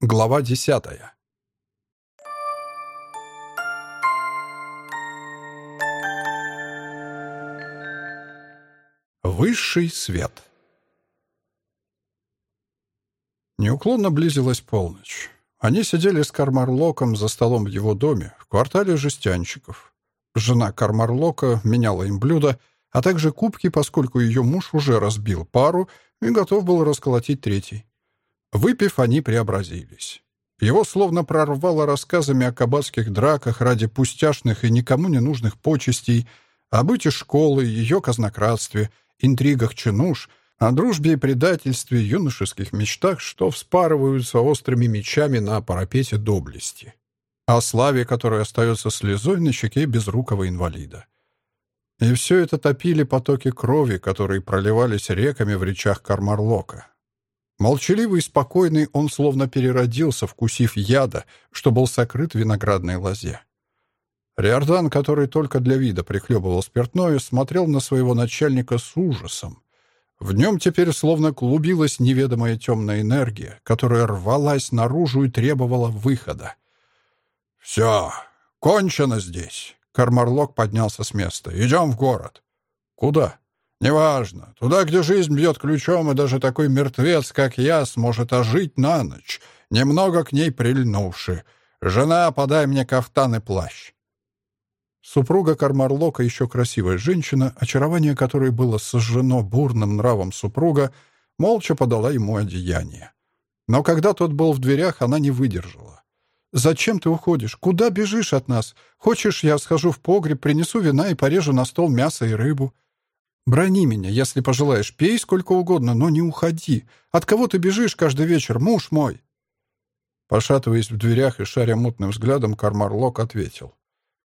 Глава десятая. Высший свет. Неуклонно близилась полночь. Они сидели с Кармарлоком за столом в его доме, в квартале жестянщиков. Жена Кармарлока меняла им блюда, а также кубки, поскольку ее муж уже разбил пару и готов был расколотить третий. Выпив, они преобразились. Его словно прорвало рассказами о кабацких драках ради пустяшных и никому не нужных почестей, о быте школы, ее казнократстве, интригах чинуш, о дружбе и предательстве, юношеских мечтах, что вспарываются острыми мечами на парапете доблести, о славе, которая остается слезой на щеке безрукого инвалида. И все это топили потоки крови, которые проливались реками в речах Кармарлока. Молчаливый и спокойный, он словно переродился, вкусив яда, что был сокрыт в виноградной лозе. Риордан, который только для вида прихлебывал спиртное, смотрел на своего начальника с ужасом. В нем теперь словно клубилась неведомая темная энергия, которая рвалась наружу и требовала выхода. «Все, кончено здесь!» Кармарлок поднялся с места. «Идем в город». «Куда?» «Неважно. Туда, где жизнь бьет ключом, и даже такой мертвец, как я, сможет ожить на ночь, немного к ней прильнувши. Жена, подай мне кафтан и плащ». Супруга Кармарлока, еще красивая женщина, очарование которой было сожжено бурным нравом супруга, молча подала ему одеяние. Но когда тот был в дверях, она не выдержала. «Зачем ты уходишь? Куда бежишь от нас? Хочешь, я схожу в погреб, принесу вина и порежу на стол мясо и рыбу?» Брони меня, если пожелаешь, пей сколько угодно, но не уходи. От кого ты бежишь каждый вечер, муж мой?» Пошатываясь в дверях и шаря мутным взглядом, Кармарлок ответил.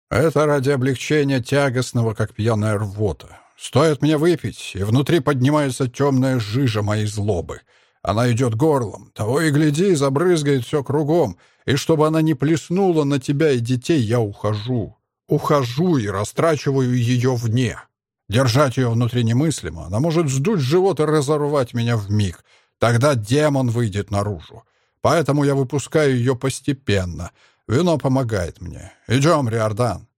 «Это ради облегчения тягостного, как пьяная рвота. Стоит мне выпить, и внутри поднимается темная жижа моей злобы. Она идет горлом, того и гляди, забрызгает все кругом, и чтобы она не плеснула на тебя и детей, я ухожу. Ухожу и растрачиваю ее вне». Держать ее внутри немыслимо. Она может вздуть живот и разорвать меня в миг. Тогда демон выйдет наружу. Поэтому я выпускаю ее постепенно. Вино помогает мне. Идем, Риордан.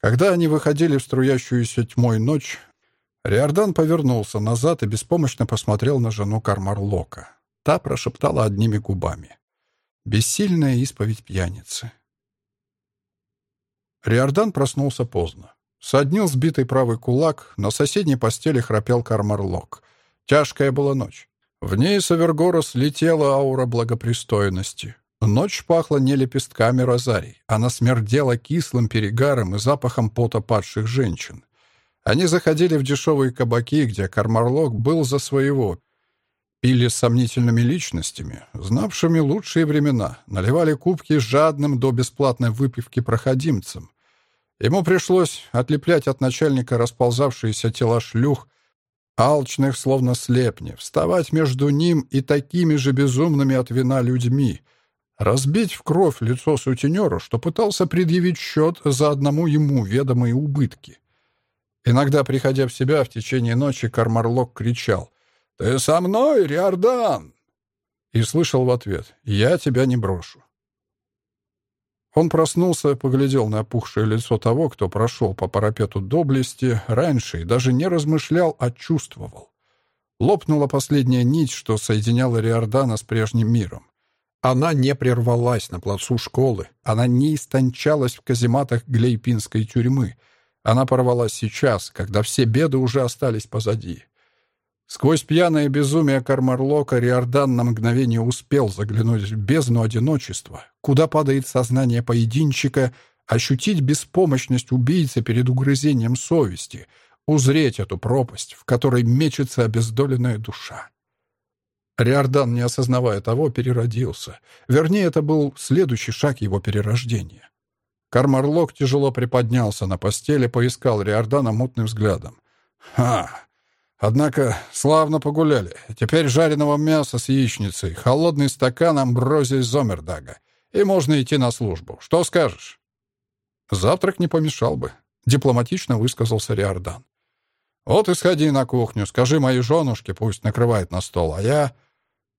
Когда они выходили в струящуюся тьмой ночь, Риордан повернулся назад и беспомощно посмотрел на жену Кармарлока. Та прошептала одними губами. «Бессильная исповедь пьяницы». Риордан проснулся поздно. Соднил сбитый правый кулак, на соседней постели храпел Кармарлок. Тяжкая была ночь. В ней с Авергора слетела аура благопристойности. Ночь пахла не лепестками розарий, она смердела кислым перегаром и запахом пота падших женщин. Они заходили в дешевые кабаки, где Кармарлок был за своего. Пили с сомнительными личностями, знавшими лучшие времена, наливали кубки жадным до бесплатной выпивки проходимцам. Ему пришлось отлеплять от начальника расползавшиеся тела шлюх, алчных, словно слепни, вставать между ним и такими же безумными от вина людьми, разбить в кровь лицо сутенеру, что пытался предъявить счет за одному ему ведомые убытки. Иногда, приходя в себя в течение ночи, Кармарлок кричал «Ты со мной, Риордан!» и слышал в ответ «Я тебя не брошу». Он проснулся, поглядел на опухшее лицо того, кто прошел по парапету доблести раньше и даже не размышлял, а чувствовал. Лопнула последняя нить, что соединяла Риордана с прежним миром. Она не прервалась на плацу школы, она не истончалась в казематах глейпинской тюрьмы. Она порвалась сейчас, когда все беды уже остались позади. Сквозь пьяное безумие Кармарлока Риордан на мгновение успел заглянуть в бездну одиночества, куда падает сознание поединчика, ощутить беспомощность убийцы перед угрызением совести, узреть эту пропасть, в которой мечется обездоленная душа. Риордан, не осознавая того, переродился. Вернее, это был следующий шаг его перерождения. Кармарлок тяжело приподнялся на постели, поискал Риордана мутным взглядом. «Ха! Однако славно погуляли. Теперь жареного мяса с яичницей, холодный стакан амброзии Зомердага. И можно идти на службу. Что скажешь?» «Завтрак не помешал бы», — дипломатично высказался Риордан. «Вот и сходи на кухню, скажи моей женушке, пусть накрывает на стол, а я...»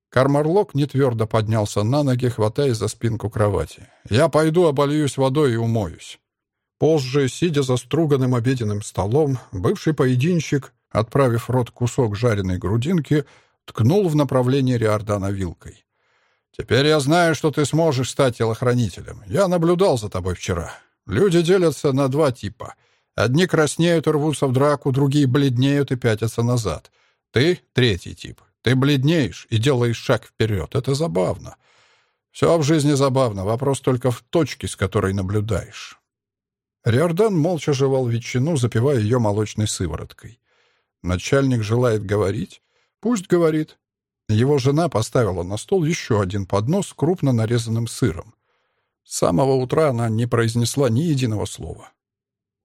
Кармарлок нетвердо поднялся на ноги, хватаясь за спинку кровати. «Я пойду обольюсь водой и умоюсь». Позже, сидя за струганным обеденным столом, бывший поединщик, отправив в рот кусок жареной грудинки, ткнул в направлении Риордана вилкой. «Теперь я знаю, что ты сможешь стать телохранителем. Я наблюдал за тобой вчера. Люди делятся на два типа. Одни краснеют и рвутся в драку, другие бледнеют и пятятся назад. Ты — третий тип. Ты бледнеешь и делаешь шаг вперед. Это забавно. Все в жизни забавно. Вопрос только в точке, с которой наблюдаешь». Риордан молча жевал ветчину, запивая ее молочной сывороткой. Начальник желает говорить? Пусть говорит. Его жена поставила на стол еще один поднос с крупно нарезанным сыром. С самого утра она не произнесла ни единого слова.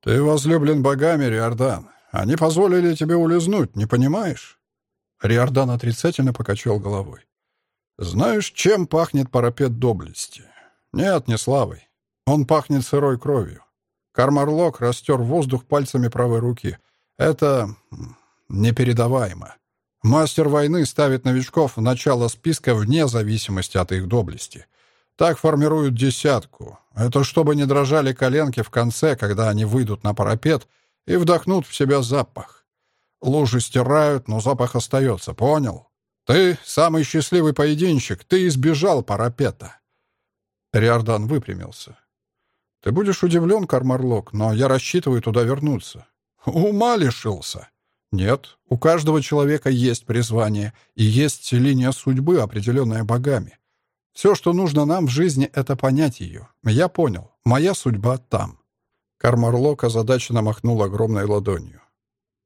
«Ты возлюблен богами, Риордан. Они позволили тебе улизнуть, не понимаешь?» Риордан отрицательно покачал головой. «Знаешь, чем пахнет парапет доблести? Нет, не славой. Он пахнет сырой кровью. Кармарлок растер воздух пальцами правой руки. Это непередаваемо. Мастер войны ставит новичков в начало списка вне зависимости от их доблести. Так формируют десятку. Это чтобы не дрожали коленки в конце, когда они выйдут на парапет и вдохнут в себя запах. Лужи стирают, но запах остается, понял? Ты самый счастливый поединщик, ты избежал парапета. Риордан выпрямился. Ты будешь удивлен, Кармарлок, но я рассчитываю туда вернуться. Ума лишился. Нет, у каждого человека есть призвание, и есть линия судьбы, определенная богами. Все, что нужно нам в жизни, это понять ее. Я понял. Моя судьба там. Кармарлок озадаченно махнул огромной ладонью.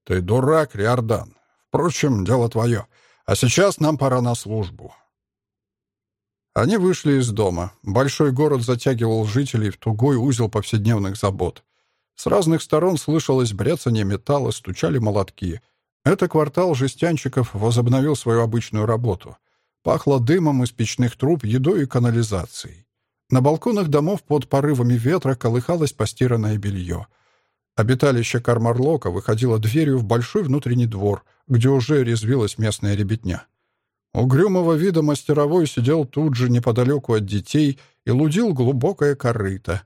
«Ты дурак, Риордан. Впрочем, дело твое. А сейчас нам пора на службу». Они вышли из дома. Большой город затягивал жителей в тугой узел повседневных забот. С разных сторон слышалось бряцание металла, стучали молотки. Это квартал жестянщиков возобновил свою обычную работу. Пахло дымом из печных труб, едой и канализацией. На балконах домов под порывами ветра колыхалось постиранное белье. Обиталище Кармарлока выходило дверью в большой внутренний двор, где уже резвилась местная ребятня. Угрюмого вида мастеровой сидел тут же неподалеку от детей и лудил глубокое корыто.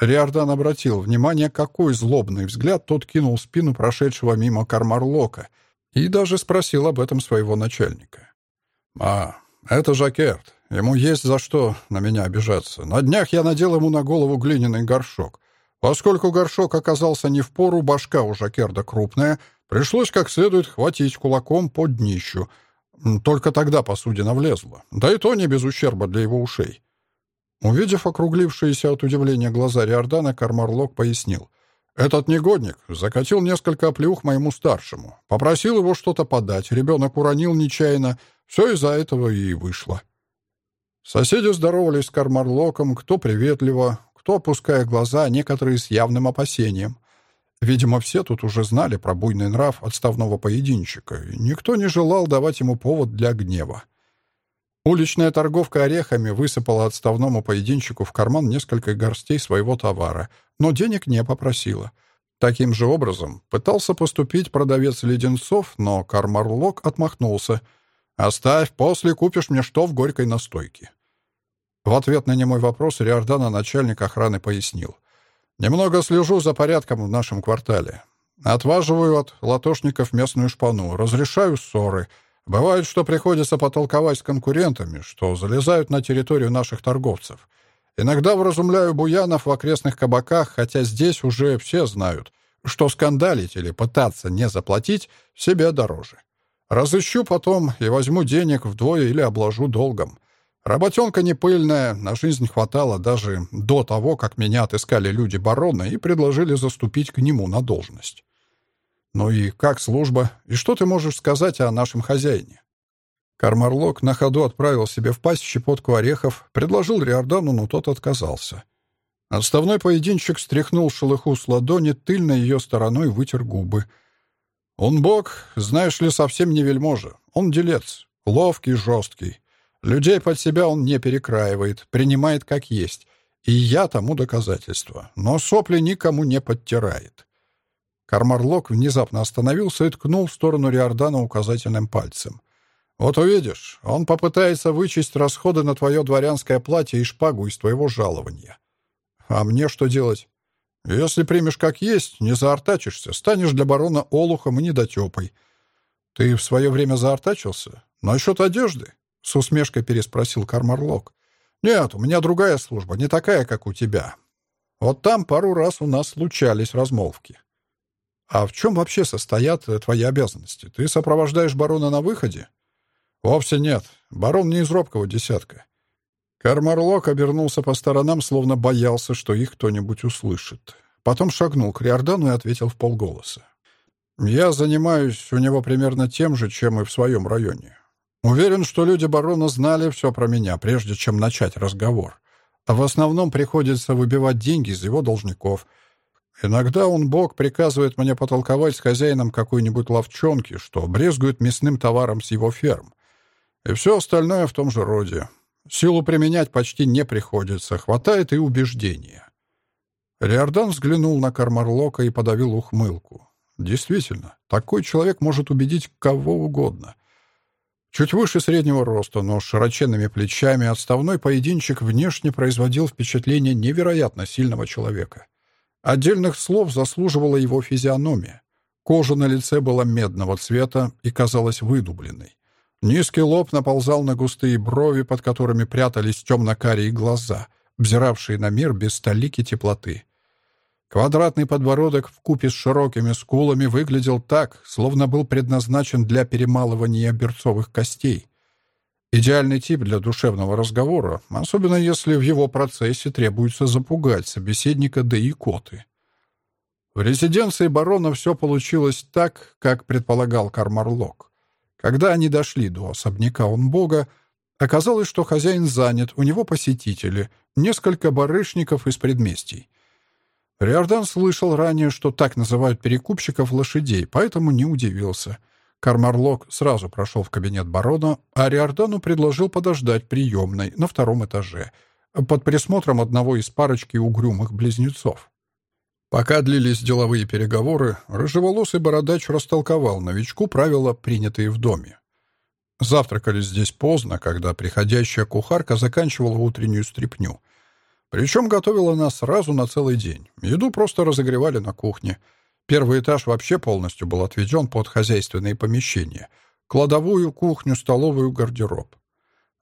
Риордан обратил внимание, какой злобный взгляд тот кинул в спину прошедшего мимо Кармарлока и даже спросил об этом своего начальника. «А, это Жакерт. Ему есть за что на меня обижаться. На днях я надел ему на голову глиняный горшок. Поскольку горшок оказался не в пору, башка у Жакерда крупная, пришлось как следует хватить кулаком по днищу. Только тогда посудина влезла. Да и то не без ущерба для его ушей. Увидев округлившиеся от удивления глаза Риордана, Кармарлок пояснил. «Этот негодник закатил несколько оплеух моему старшему. Попросил его что-то подать. Ребенок уронил нечаянно. Все из-за этого и вышло». Соседи здоровались с Кармарлоком, кто приветливо, кто опуская глаза, некоторые с явным опасением. Видимо, все тут уже знали про буйный нрав отставного поединчика, и никто не желал давать ему повод для гнева. Уличная торговка орехами высыпала отставному поединчику в карман несколько горстей своего товара, но денег не попросила. Таким же образом пытался поступить продавец леденцов, но Кармарлок отмахнулся. «Оставь, после купишь мне что в горькой настойке». В ответ на немой вопрос Риордана начальник охраны пояснил. «Немного слежу за порядком в нашем квартале. Отваживаю от латошников местную шпану, разрешаю ссоры». Бывает, что приходится потолковать с конкурентами, что залезают на территорию наших торговцев. Иногда вразумляю буянов в окрестных кабаках, хотя здесь уже все знают, что скандалить или пытаться не заплатить себе дороже. Разыщу потом и возьму денег вдвое или обложу долгом. Работенка не пыльная, на жизнь хватало даже до того, как меня отыскали люди барона и предложили заступить к нему на должность. «Ну и как служба? И что ты можешь сказать о нашем хозяине?» Кармарлок на ходу отправил себе в пасть щепотку орехов, предложил Риордану, но тот отказался. Отставной поединчик стряхнул шелыху с ладони, тыльной ее стороной вытер губы. «Он бог, знаешь ли, совсем не вельможа. Он делец, ловкий, жесткий. Людей под себя он не перекраивает, принимает как есть. И я тому доказательство. Но сопли никому не подтирает. Кармарлок внезапно остановился и ткнул в сторону Риордана указательным пальцем. Вот увидишь, он попытается вычесть расходы на твое дворянское платье и шпагу из твоего жалования. А мне что делать? Если примешь как есть, не заортачишься, станешь для барона олухом и недотепой. Ты в свое время заортачился? Насчет одежды? С усмешкой переспросил Кармарлок. Нет, у меня другая служба, не такая, как у тебя. Вот там пару раз у нас случались размолвки. А в чем вообще состоят твои обязанности? Ты сопровождаешь барона на выходе? Вовсе нет. Барон не из робкого десятка. Кармарлок обернулся по сторонам, словно боялся, что их кто-нибудь услышит. Потом шагнул к Риордану и ответил в полголоса. «Я занимаюсь у него примерно тем же, чем и в своем районе. Уверен, что люди барона знали все про меня, прежде чем начать разговор. В основном приходится выбивать деньги из его должников. Иногда он, бог, приказывает мне потолковать с хозяином какой-нибудь ловчонки, что брезгует мясным товаром с его ферм. И все остальное в том же роде. Силу применять почти не приходится, хватает и убеждения. Риордан взглянул на Кармарлока и подавил ухмылку. Действительно, такой человек может убедить кого угодно. Чуть выше среднего роста, но с широченными плечами, отставной поединчик внешне производил впечатление невероятно сильного человека. Отдельных слов заслуживала его физиономия. Кожа на лице была медного цвета и казалась выдубленной. Низкий лоб наползал на густые брови, под которыми прятались темно-карие глаза, взиравшие на мир без столики теплоты. Квадратный подбородок в купе с широкими скулами выглядел так, словно был предназначен для перемалывания берцовых костей. Идеальный тип для душевного разговора, особенно если в его процессе требуется запугать собеседника да икоты. В резиденции барона все получилось так, как предполагал Кармарлок. Когда они дошли до особняка он бога, оказалось, что хозяин занят, у него посетители, несколько барышников из предместий. Риордан слышал ранее, что так называют перекупщиков лошадей, поэтому не удивился. Кармарлок сразу прошел в кабинет барона, а Риордану предложил подождать приемной на втором этаже, под присмотром одного из парочки угрюмых близнецов. Пока длились деловые переговоры, рыжеволосый бородач растолковал новичку правила, принятые в доме. Завтракали здесь поздно, когда приходящая кухарка заканчивала утреннюю стряпню. Причем готовила нас сразу на целый день. Еду просто разогревали на кухне. Первый этаж вообще полностью был отведен под хозяйственные помещения. Кладовую, кухню, столовую, гардероб.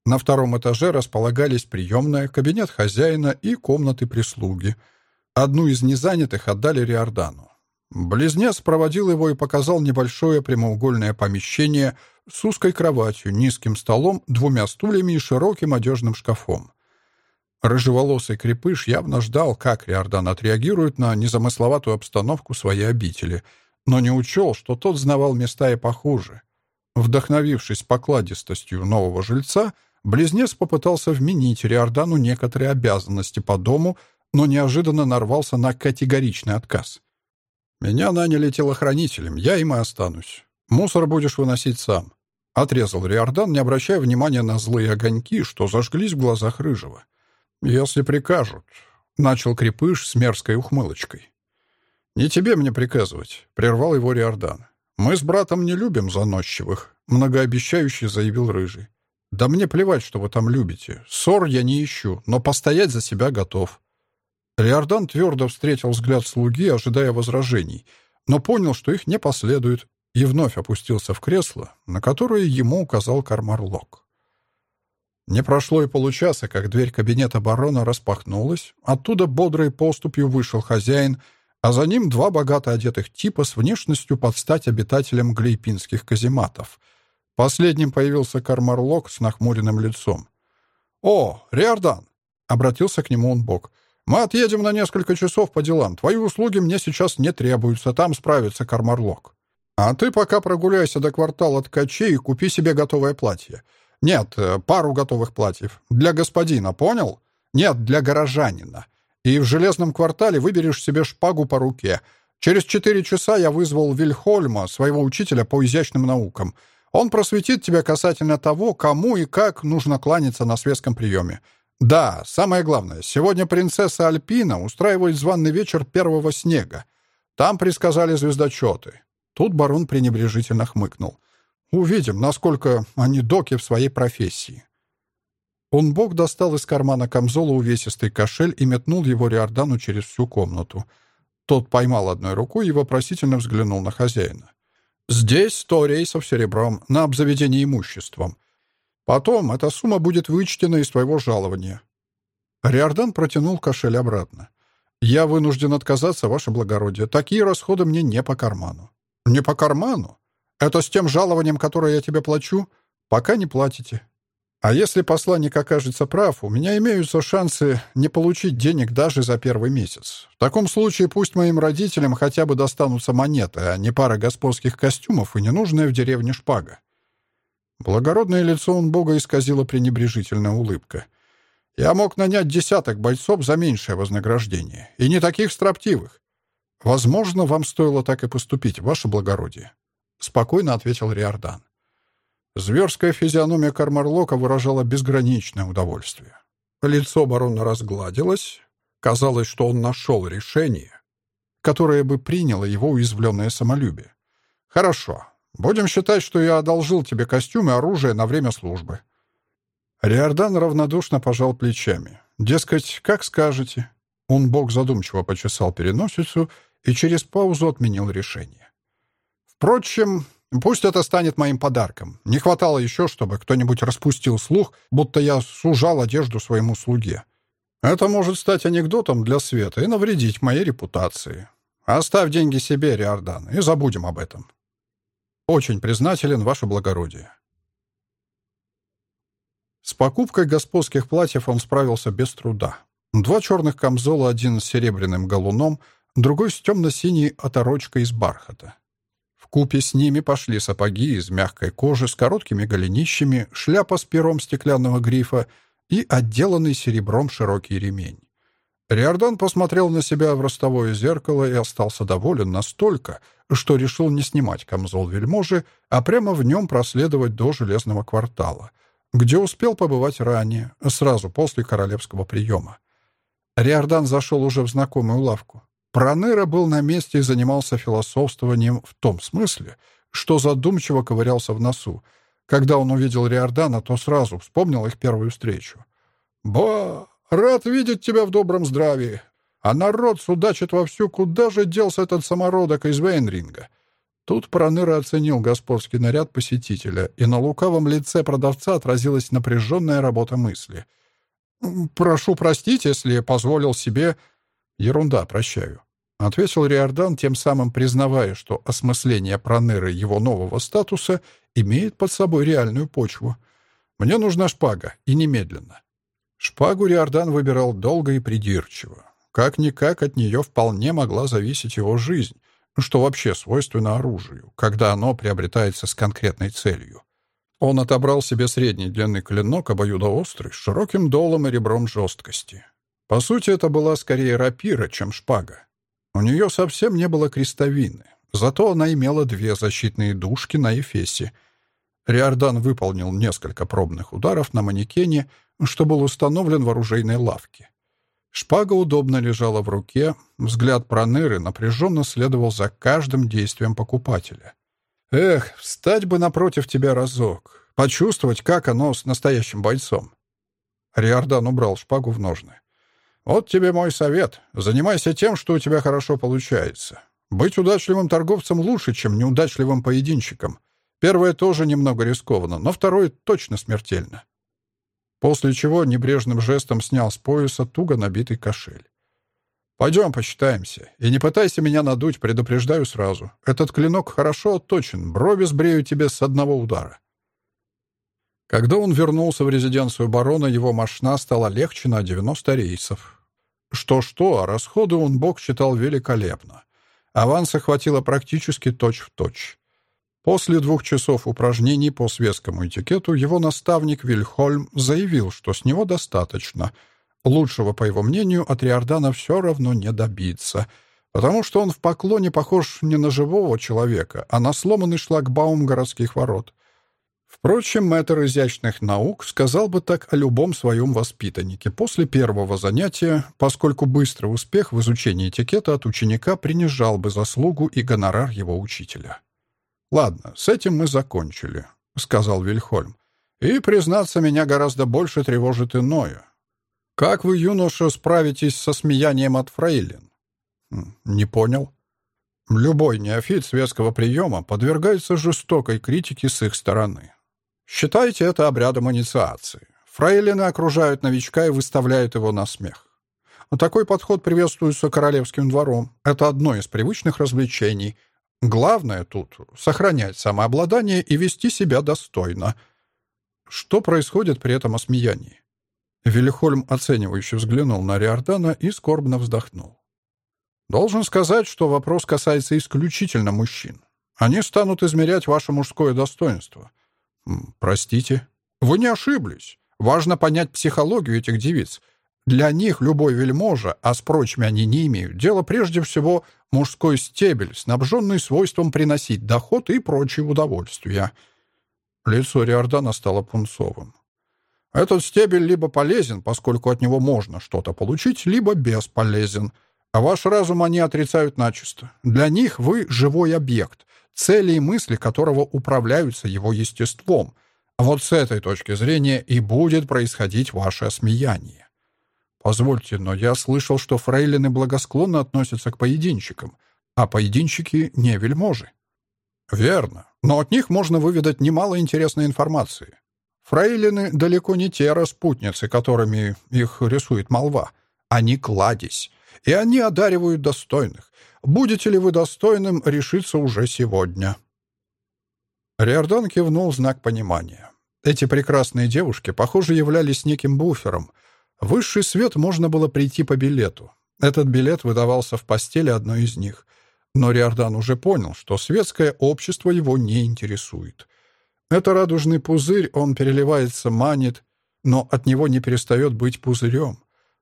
На втором этаже располагались приемная, кабинет хозяина и комнаты прислуги — Одну из незанятых отдали Риордану. Близнец проводил его и показал небольшое прямоугольное помещение с узкой кроватью, низким столом, двумя стульями и широким одежным шкафом. Рыжеволосый крепыш явно ждал, как Риордан отреагирует на незамысловатую обстановку своей обители, но не учел, что тот знавал места и похуже. Вдохновившись покладистостью нового жильца, близнец попытался вменить Риордану некоторые обязанности по дому, но неожиданно нарвался на категоричный отказ. «Меня наняли телохранителем, я им и останусь. Мусор будешь выносить сам», — отрезал Риордан, не обращая внимания на злые огоньки, что зажглись в глазах Рыжего. «Если прикажут», — начал Крепыш с мерзкой ухмылочкой. «Не тебе мне приказывать», — прервал его Риордан. «Мы с братом не любим заносчивых», — многообещающе заявил Рыжий. «Да мне плевать, что вы там любите. Ссор я не ищу, но постоять за себя готов. Риордан твердо встретил взгляд слуги, ожидая возражений, но понял, что их не последует, и вновь опустился в кресло, на которое ему указал Кармарлок. Не прошло и получаса, как дверь кабинета барона распахнулась, оттуда бодрой поступью вышел хозяин, а за ним два богато одетых типа с внешностью под стать обитателям глейпинских казематов. Последним появился Кармарлок с нахмуренным лицом. «О, Риордан!» — обратился к нему он бок. Мы отъедем на несколько часов по делам. Твои услуги мне сейчас не требуются, там справится Кармарлок. А ты пока прогуляйся до квартала ткачей и купи себе готовое платье. Нет, э, пару готовых платьев. Для господина, понял? Нет, для горожанина. И в железном квартале выберешь себе шпагу по руке. Через четыре часа я вызвал Вильхольма, своего учителя по изящным наукам. Он просветит тебя касательно того, кому и как нужно кланяться на светском приеме. Да, самое главное, сегодня принцесса Альпина устраивает званный вечер первого снега. Там предсказали звездочеты. Тут барон пренебрежительно хмыкнул. Увидим, насколько они доки в своей профессии». Он бог достал из кармана камзола увесистый кошель и метнул его Риордану через всю комнату. Тот поймал одной рукой и вопросительно взглянул на хозяина. «Здесь сто рейсов серебром на обзаведение имуществом. Потом эта сумма будет вычтена из твоего жалования». Риордан протянул кошель обратно. «Я вынужден отказаться, ваше благородие. Такие расходы мне не по карману». «Не по карману? Это с тем жалованием, которое я тебе плачу? Пока не платите. А если посланник окажется прав, у меня имеются шансы не получить денег даже за первый месяц. В таком случае пусть моим родителям хотя бы достанутся монеты, а не пара господских костюмов и ненужная в деревне шпага». Благородное лицо он бога исказила пренебрежительная улыбка — я мог нанять десяток бойцов за меньшее вознаграждение. И не таких строптивых. Возможно, вам стоило так и поступить, ваше благородие. Спокойно ответил Риордан. Зверская физиономия Кармарлока выражала безграничное удовольствие. Лицо барона разгладилось. Казалось, что он нашел решение, которое бы приняло его уязвленное самолюбие. «Хорошо. Будем считать, что я одолжил тебе костюм и оружие на время службы. Риордан равнодушно пожал плечами. «Дескать, как скажете». Он бог задумчиво почесал переносицу и через паузу отменил решение. «Впрочем, пусть это станет моим подарком. Не хватало еще, чтобы кто-нибудь распустил слух, будто я сужал одежду своему слуге. Это может стать анекдотом для света и навредить моей репутации. Оставь деньги себе, Риордан, и забудем об этом. Очень признателен, ваше благородие». С покупкой господских платьев он справился без труда. Два черных камзола, один с серебряным галуном, другой с темно-синей оторочкой из бархата. Купе с ними пошли сапоги из мягкой кожи с короткими голенищами, шляпа с пером стеклянного грифа и отделанный серебром широкий ремень. Риордан посмотрел на себя в ростовое зеркало и остался доволен настолько, что решил не снимать камзол вельможи, а прямо в нем проследовать до железного квартала — где успел побывать ранее, сразу после королевского приема. Риордан зашел уже в знакомую лавку. Проныра был на месте и занимался философствованием в том смысле, что задумчиво ковырялся в носу. Когда он увидел Риордана, то сразу вспомнил их первую встречу. «Ба! Рад видеть тебя в добром здравии! А народ судачит вовсю, куда же делся этот самородок из Вейнринга?» Тут Проныра оценил господский наряд посетителя, и на лукавом лице продавца отразилась напряженная работа мысли. «Прошу простить, если позволил себе...» «Ерунда, прощаю», — ответил Риордан, тем самым признавая, что осмысление Проныры его нового статуса имеет под собой реальную почву. «Мне нужна шпага, и немедленно». Шпагу Риордан выбирал долго и придирчиво. Как-никак от нее вполне могла зависеть его жизнь, что вообще свойственно оружию, когда оно приобретается с конкретной целью. Он отобрал себе средний длинный клинок, обоюдоострый, с широким долом и ребром жесткости. По сути, это была скорее рапира, чем шпага. У нее совсем не было крестовины, зато она имела две защитные дужки на эфесе. Риордан выполнил несколько пробных ударов на манекене, что был установлен в оружейной лавке. Шпага удобно лежала в руке, взгляд Проныры напряженно следовал за каждым действием покупателя. «Эх, встать бы напротив тебя разок, почувствовать, как оно с настоящим бойцом». Риордан убрал шпагу в ножны. «Вот тебе мой совет. Занимайся тем, что у тебя хорошо получается. Быть удачливым торговцем лучше, чем неудачливым поединщиком. Первое тоже немного рискованно, но второе точно смертельно после чего небрежным жестом снял с пояса туго набитый кошель. «Пойдем посчитаемся. И не пытайся меня надуть, предупреждаю сразу. Этот клинок хорошо отточен, брови сбрею тебе с одного удара». Когда он вернулся в резиденцию барона, его машина стала легче на 90 рейсов. Что-что, а расходы он бог считал великолепно. Аванса хватило практически точь-в-точь. точь. После двух часов упражнений по светскому этикету его наставник Вильхольм заявил, что с него достаточно. Лучшего, по его мнению, от Риордана все равно не добиться, потому что он в поклоне похож не на живого человека, а на сломанный шлагбаум городских ворот. Впрочем, мэтр изящных наук сказал бы так о любом своем воспитаннике после первого занятия, поскольку быстрый успех в изучении этикета от ученика принижал бы заслугу и гонорар его учителя. «Ладно, с этим мы закончили», — сказал Вильхольм. «И, признаться, меня гораздо больше тревожит иное. Как вы, юноша, справитесь со смеянием от фрейлин?» «Не понял». Любой неофит светского приема подвергается жестокой критике с их стороны. Считайте это обрядом инициации. Фрейлины окружают новичка и выставляют его на смех. Такой подход приветствуется королевским двором. Это одно из привычных развлечений. Главное тут — сохранять самообладание и вести себя достойно. Что происходит при этом осмеянии? Вильхольм оценивающе взглянул на Риордана и скорбно вздохнул. Должен сказать, что вопрос касается исключительно мужчин. Они станут измерять ваше мужское достоинство. Простите. Вы не ошиблись. Важно понять психологию этих девиц. Для них любой вельможа, а с прочими они не имеют, дело прежде всего мужской стебель, снабженный свойством приносить доход и прочие удовольствия. Лицо Риордана стало пунцовым. Этот стебель либо полезен, поскольку от него можно что-то получить, либо бесполезен — а ваш разум они отрицают начисто. Для них вы — живой объект, цели и мысли которого управляются его естеством. А вот с этой точки зрения и будет происходить ваше осмеяние. Позвольте, но я слышал, что фрейлины благосклонно относятся к поединщикам, а поединщики — не вельможи. Верно, но от них можно выведать немало интересной информации. Фрейлины далеко не те распутницы, которыми их рисует молва. Они кладезь и они одаривают достойных. Будете ли вы достойным, решиться уже сегодня». Риордан кивнул знак понимания. Эти прекрасные девушки, похоже, являлись неким буфером. высший свет можно было прийти по билету. Этот билет выдавался в постели одной из них. Но Риордан уже понял, что светское общество его не интересует. Это радужный пузырь, он переливается, манит, но от него не перестает быть пузырем.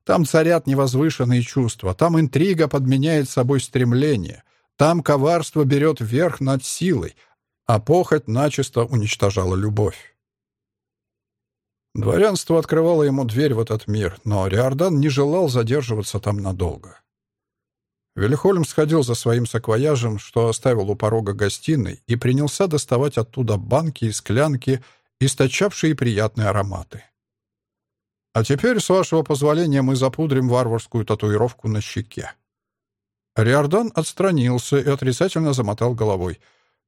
Там царят невозвышенные чувства, там интрига подменяет собой стремление, там коварство берет верх над силой, а похоть начисто уничтожала любовь. Дворянство открывало ему дверь в этот мир, но Риордан не желал задерживаться там надолго. Вильхольм сходил за своим саквояжем, что оставил у порога гостиной, и принялся доставать оттуда банки и склянки, источавшие приятные ароматы. А теперь, с вашего позволения, мы запудрим варварскую татуировку на щеке». Риордан отстранился и отрицательно замотал головой.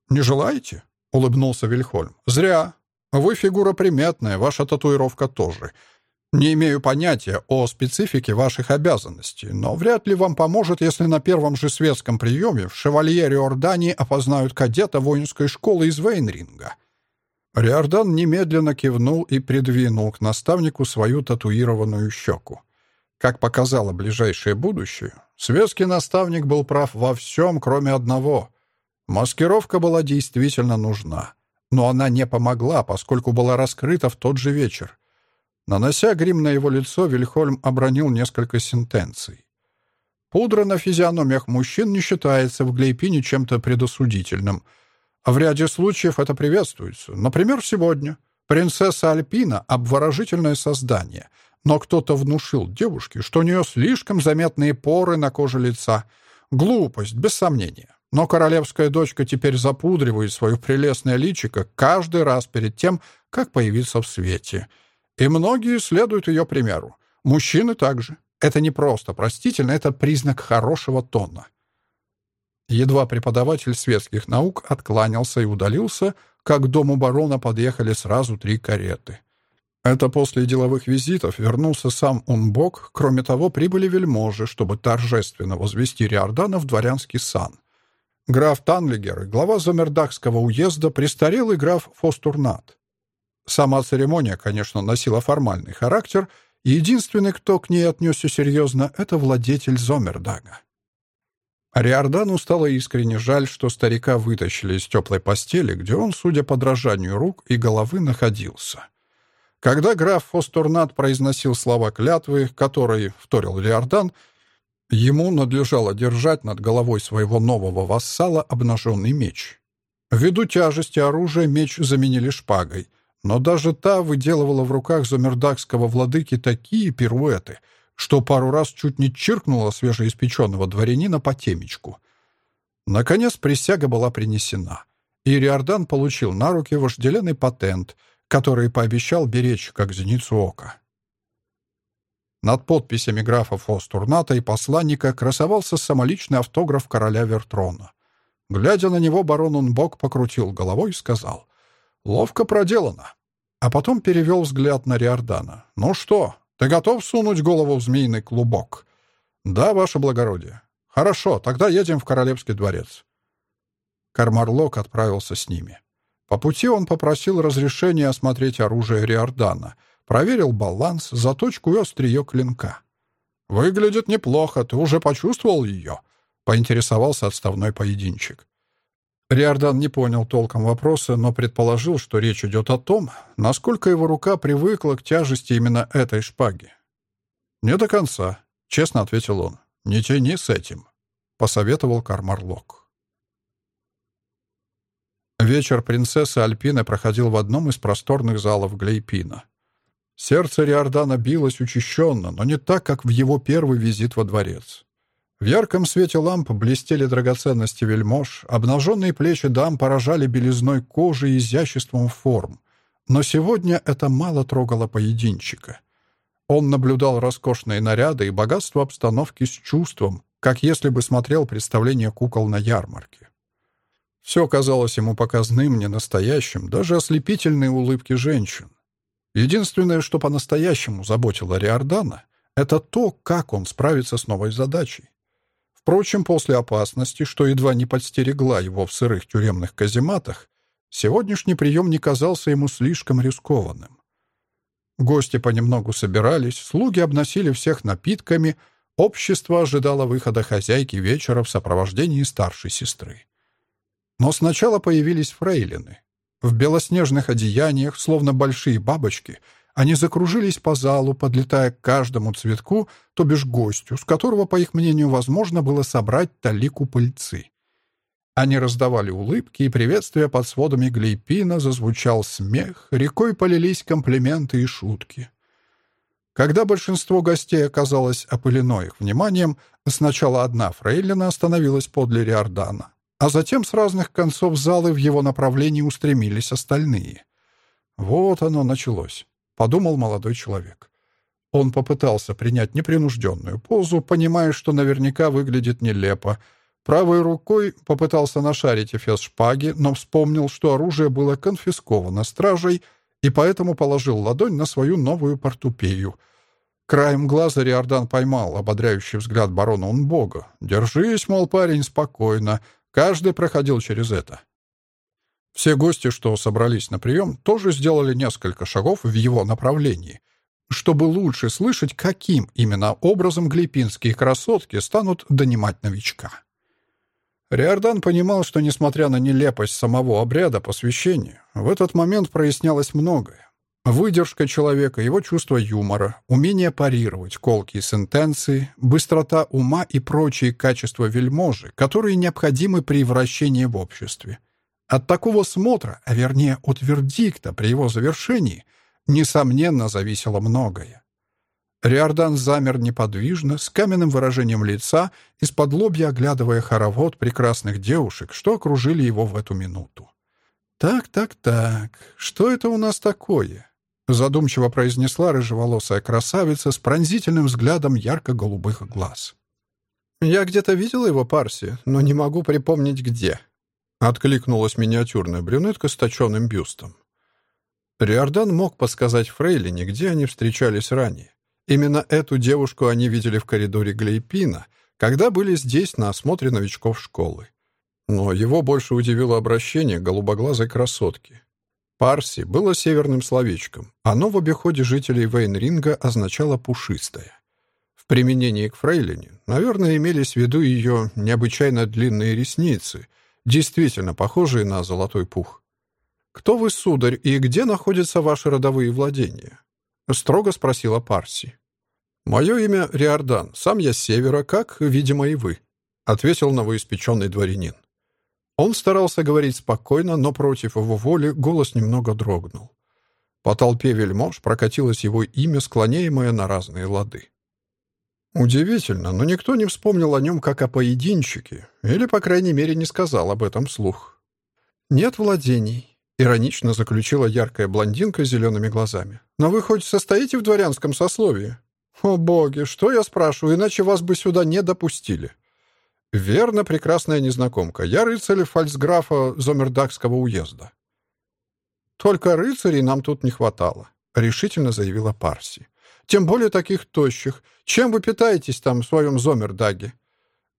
«Не желаете?» — улыбнулся Вильхольм. «Зря. Вы фигура приметная, ваша татуировка тоже. Не имею понятия о специфике ваших обязанностей, но вряд ли вам поможет, если на первом же светском приеме в шевалье Риордании опознают кадета воинской школы из Вейнринга». Риордан немедленно кивнул и придвинул к наставнику свою татуированную щеку. Как показало ближайшее будущее, светский наставник был прав во всем, кроме одного. Маскировка была действительно нужна, но она не помогла, поскольку была раскрыта в тот же вечер. Нанося грим на его лицо, Вильхольм обронил несколько сентенций. Пудра на физиономиях мужчин не считается в Глейпине чем-то предосудительным — в ряде случаев это приветствуется. Например, сегодня. Принцесса Альпина — обворожительное создание, но кто-то внушил девушке, что у нее слишком заметные поры на коже лица. Глупость, без сомнения. Но королевская дочка теперь запудривает свое прелестное личико каждый раз перед тем, как появиться в свете. И многие следуют ее примеру. Мужчины также. Это не просто простительно, это признак хорошего тона. Едва преподаватель светских наук откланялся и удалился, как к дому барона подъехали сразу три кареты. Это после деловых визитов вернулся сам Унбок, кроме того, прибыли вельможи, чтобы торжественно возвести Риордана в дворянский сан. Граф Танлигер, глава Зомердахского уезда, престарелый граф Фостурнат. Сама церемония, конечно, носила формальный характер, и единственный, кто к ней отнесся серьезно, это владетель Зомердага. Ариордану стало искренне жаль, что старика вытащили из теплой постели, где он, судя по дрожанию рук и головы, находился. Когда граф Фосторнат произносил слова клятвы, которые вторил Риордан, ему надлежало держать над головой своего нового вассала обнаженный меч. Ввиду тяжести оружия меч заменили шпагой, но даже та выделывала в руках замердакского владыки такие пируэты — что пару раз чуть не чиркнуло свежеиспеченного дворянина по темечку. Наконец присяга была принесена, и Риордан получил на руки вожделенный патент, который пообещал беречь как зеницу ока. Над подписями графа Фостурната и посланника красовался самоличный автограф короля Вертрона. Глядя на него, барон Унбок покрутил головой и сказал «Ловко проделано». А потом перевел взгляд на Риордана. «Ну что, ты готов сунуть голову в змеиный клубок?» «Да, ваше благородие». «Хорошо, тогда едем в Королевский дворец». Кармарлок отправился с ними. По пути он попросил разрешения осмотреть оружие Риордана, проверил баланс, заточку и острие клинка. «Выглядит неплохо, ты уже почувствовал ее?» — поинтересовался отставной поединчик. Риордан не понял толком вопроса, но предположил, что речь идет о том, насколько его рука привыкла к тяжести именно этой шпаги. «Не до конца», — честно ответил он. «Не тяни с этим», — посоветовал Кармарлок. Вечер принцессы Альпины проходил в одном из просторных залов Глейпина. Сердце Риордана билось учащенно, но не так, как в его первый визит во дворец. В ярком свете ламп блестели драгоценности вельмож, обнаженные плечи дам поражали белизной кожи и изяществом форм. Но сегодня это мало трогало поединчика. Он наблюдал роскошные наряды и богатство обстановки с чувством, как если бы смотрел представление кукол на ярмарке. Все казалось ему показным, ненастоящим, даже ослепительные улыбки женщин. Единственное, что по-настоящему заботило Риордана, это то, как он справится с новой задачей. Впрочем, после опасности, что едва не подстерегла его в сырых тюремных казематах, сегодняшний прием не казался ему слишком рискованным. Гости понемногу собирались, слуги обносили всех напитками, общество ожидало выхода хозяйки вечера в сопровождении старшей сестры. Но сначала появились фрейлины. В белоснежных одеяниях, словно большие бабочки — они закружились по залу, подлетая к каждому цветку, то бишь гостю, с которого, по их мнению, возможно было собрать талику пыльцы. Они раздавали улыбки и приветствия под сводами Глейпина, зазвучал смех, рекой полились комплименты и шутки. Когда большинство гостей оказалось опылено их вниманием, сначала одна фрейлина остановилась подле Риордана, а затем с разных концов залы в его направлении устремились остальные. Вот оно началось подумал молодой человек. Он попытался принять непринужденную позу, понимая, что наверняка выглядит нелепо. Правой рукой попытался нашарить эфес шпаги, но вспомнил, что оружие было конфисковано стражей, и поэтому положил ладонь на свою новую портупею. Краем глаза Риордан поймал ободряющий взгляд барона Унбога. «Держись, мол, парень, спокойно. Каждый проходил через это». Все гости, что собрались на прием, тоже сделали несколько шагов в его направлении, чтобы лучше слышать, каким именно образом глипинские красотки станут донимать новичка. Риордан понимал, что, несмотря на нелепость самого обряда посвящения, в этот момент прояснялось многое. Выдержка человека, его чувство юмора, умение парировать колкие сентенции, быстрота ума и прочие качества вельможи, которые необходимы при вращении в обществе — от такого смотра, а вернее от вердикта при его завершении, несомненно, зависело многое. Риордан замер неподвижно, с каменным выражением лица, из-под лобья оглядывая хоровод прекрасных девушек, что окружили его в эту минуту. «Так, так, так, что это у нас такое?» задумчиво произнесла рыжеволосая красавица с пронзительным взглядом ярко-голубых глаз. «Я где-то видела его, Парси, но не могу припомнить, где», Откликнулась миниатюрная брюнетка с точенным бюстом. Риордан мог подсказать Фрейлине, где они встречались ранее. Именно эту девушку они видели в коридоре Глейпина, когда были здесь на осмотре новичков школы. Но его больше удивило обращение голубоглазой красотки. Парси было северным словечком. Оно в обиходе жителей Вейнринга означало «пушистое». В применении к Фрейлине, наверное, имелись в виду ее необычайно длинные ресницы — действительно похожие на золотой пух. «Кто вы, сударь, и где находятся ваши родовые владения?» — строго спросила Парси. «Мое имя Риордан, сам я с севера, как, видимо, и вы», — ответил новоиспеченный дворянин. Он старался говорить спокойно, но против его воли голос немного дрогнул. По толпе вельмож прокатилось его имя, склоняемое на разные лады. Удивительно, но никто не вспомнил о нем как о поединчике, или, по крайней мере, не сказал об этом вслух. «Нет владений», — иронично заключила яркая блондинка с зелеными глазами. «Но вы хоть состоите в дворянском сословии?» «О боги, что я спрашиваю, иначе вас бы сюда не допустили». «Верно, прекрасная незнакомка. Я рыцарь фальцграфа Зомердакского уезда». «Только рыцарей нам тут не хватало», — решительно заявила Парси. «Тем более таких тощих. Чем вы питаетесь там в своем Зомердаге?»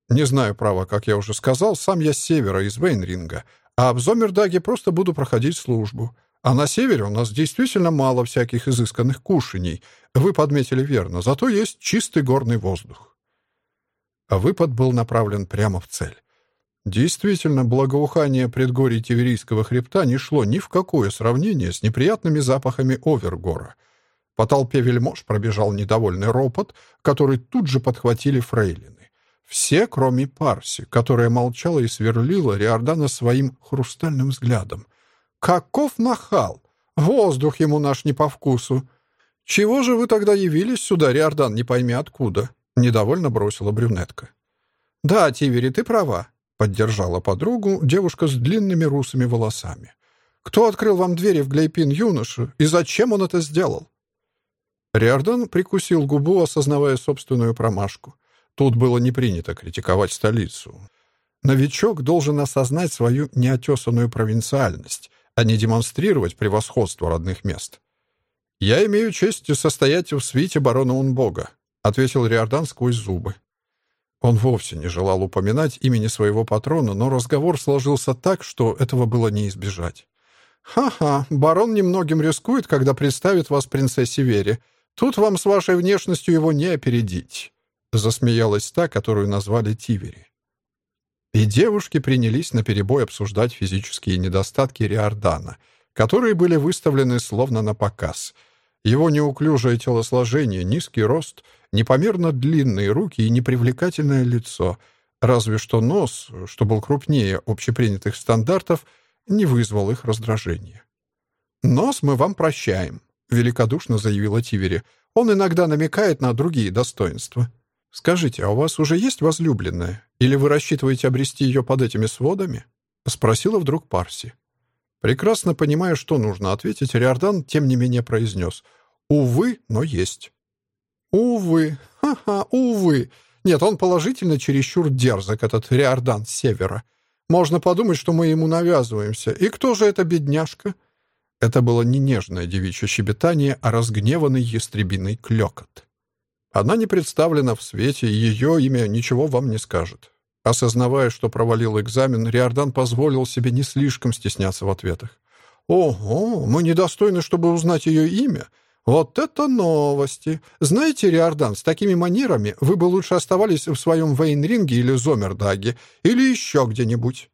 «Не знаю, право, как я уже сказал, сам я с севера, из Вейнринга, а в Зомердаге просто буду проходить службу. А на севере у нас действительно мало всяких изысканных кушаний. Вы подметили верно, зато есть чистый горный воздух». А выпад был направлен прямо в цель. Действительно, благоухание предгорий Тиверийского хребта не шло ни в какое сравнение с неприятными запахами Овергора. По толпе вельмож пробежал недовольный ропот, который тут же подхватили фрейлины. Все, кроме Парси, которая молчала и сверлила Риордана своим хрустальным взглядом. «Каков нахал! Воздух ему наш не по вкусу!» «Чего же вы тогда явились сюда, Риордан, не пойми откуда?» — недовольно бросила брюнетка. «Да, Тивери, ты права», — поддержала подругу девушка с длинными русыми волосами. «Кто открыл вам двери в Глейпин юношу, и зачем он это сделал?» Риордан прикусил губу, осознавая собственную промашку. Тут было не принято критиковать столицу. Новичок должен осознать свою неотесанную провинциальность, а не демонстрировать превосходство родных мест. «Я имею честь состоять в свите барона Унбога», — ответил Риордан сквозь зубы. Он вовсе не желал упоминать имени своего патрона, но разговор сложился так, что этого было не избежать. «Ха-ха, барон немногим рискует, когда представит вас принцессе Вере. Тут вам с вашей внешностью его не опередить», — засмеялась та, которую назвали Тивери. И девушки принялись наперебой обсуждать физические недостатки Риордана, которые были выставлены словно на показ. Его неуклюжее телосложение, низкий рост, непомерно длинные руки и непривлекательное лицо, разве что нос, что был крупнее общепринятых стандартов, не вызвал их раздражения. «Нос мы вам прощаем», — великодушно заявила Тивери. «Он иногда намекает на другие достоинства». «Скажите, а у вас уже есть возлюбленная? Или вы рассчитываете обрести ее под этими сводами?» — спросила вдруг Парси. Прекрасно понимая, что нужно ответить, Риордан тем не менее произнес. «Увы, но есть». «Увы, ха-ха, увы. Нет, он положительно чересчур дерзок, этот Риордан с севера. Можно подумать, что мы ему навязываемся. И кто же эта бедняжка?» Это было не нежное девичье щебетание, а разгневанный ястребиный клёкот. Она не представлена в свете, и ее имя ничего вам не скажет. Осознавая, что провалил экзамен, Риордан позволил себе не слишком стесняться в ответах. «Ого, мы недостойны, чтобы узнать ее имя. Вот это новости! Знаете, Риордан, с такими манерами вы бы лучше оставались в своем Вейнринге или Зомердаге, или еще где-нибудь».